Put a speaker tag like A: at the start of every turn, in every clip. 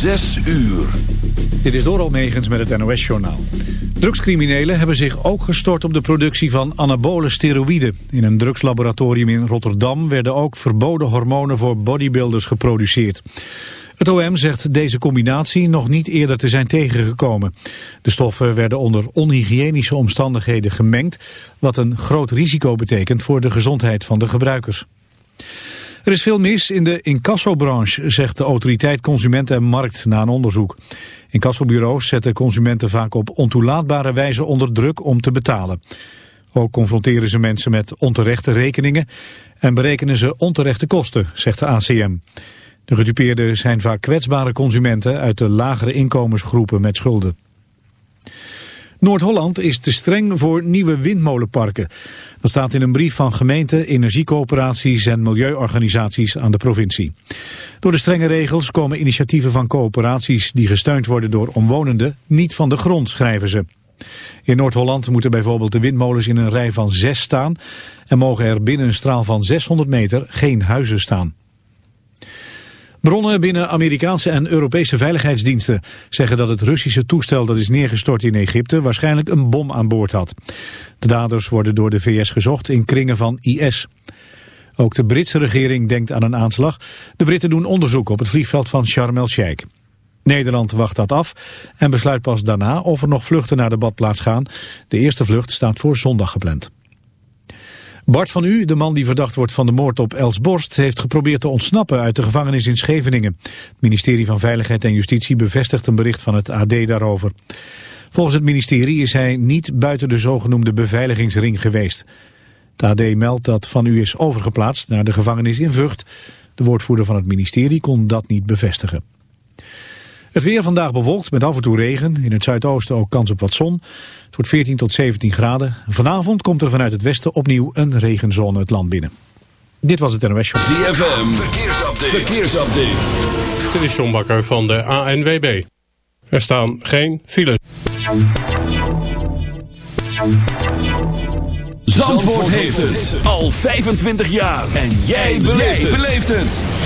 A: Zes uur.
B: Dit is door Almegens met het NOS-journaal. Drugscriminelen hebben zich ook gestort op de productie van anabole steroïden. In een drugslaboratorium in Rotterdam werden ook verboden hormonen voor bodybuilders geproduceerd. Het OM zegt deze combinatie nog niet eerder te zijn tegengekomen. De stoffen werden onder onhygiënische omstandigheden gemengd... wat een groot risico betekent voor de gezondheid van de gebruikers. Er is veel mis in de incassobranche, zegt de autoriteit Consument en Markt na een onderzoek. Incassobureaus zetten consumenten vaak op ontoelaatbare wijze onder druk om te betalen. Ook confronteren ze mensen met onterechte rekeningen en berekenen ze onterechte kosten, zegt de ACM. De gedupeerden zijn vaak kwetsbare consumenten uit de lagere inkomensgroepen met schulden. Noord-Holland is te streng voor nieuwe windmolenparken. Dat staat in een brief van gemeenten, energiecoöperaties en milieuorganisaties aan de provincie. Door de strenge regels komen initiatieven van coöperaties die gesteund worden door omwonenden niet van de grond, schrijven ze. In Noord-Holland moeten bijvoorbeeld de windmolens in een rij van zes staan en mogen er binnen een straal van 600 meter geen huizen staan. Bronnen binnen Amerikaanse en Europese veiligheidsdiensten zeggen dat het Russische toestel dat is neergestort in Egypte waarschijnlijk een bom aan boord had. De daders worden door de VS gezocht in kringen van IS. Ook de Britse regering denkt aan een aanslag. De Britten doen onderzoek op het vliegveld van Sharm el-Sheikh. Nederland wacht dat af en besluit pas daarna of er nog vluchten naar de badplaats gaan. De eerste vlucht staat voor zondag gepland. Bart van U, de man die verdacht wordt van de moord op Els Borst... heeft geprobeerd te ontsnappen uit de gevangenis in Scheveningen. Het ministerie van Veiligheid en Justitie bevestigt een bericht van het AD daarover. Volgens het ministerie is hij niet buiten de zogenoemde beveiligingsring geweest. Het AD meldt dat Van U is overgeplaatst naar de gevangenis in Vught. De woordvoerder van het ministerie kon dat niet bevestigen. Het weer vandaag bewolkt met af en toe regen. In het zuidoosten ook kans op wat zon. Het wordt 14 tot 17 graden. Vanavond komt er vanuit het westen opnieuw een regenzone het land binnen. Dit was het NOS Show.
A: ZFM, verkeersupdate. verkeersupdate.
C: Dit is John Bakker van de ANWB. Er staan geen files.
A: Zandvoort heeft het al 25 jaar. En jij beleeft het.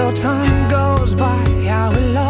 D: Though time goes by, I will always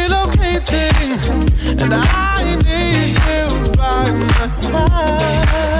E: Relocating, and I need you by my side.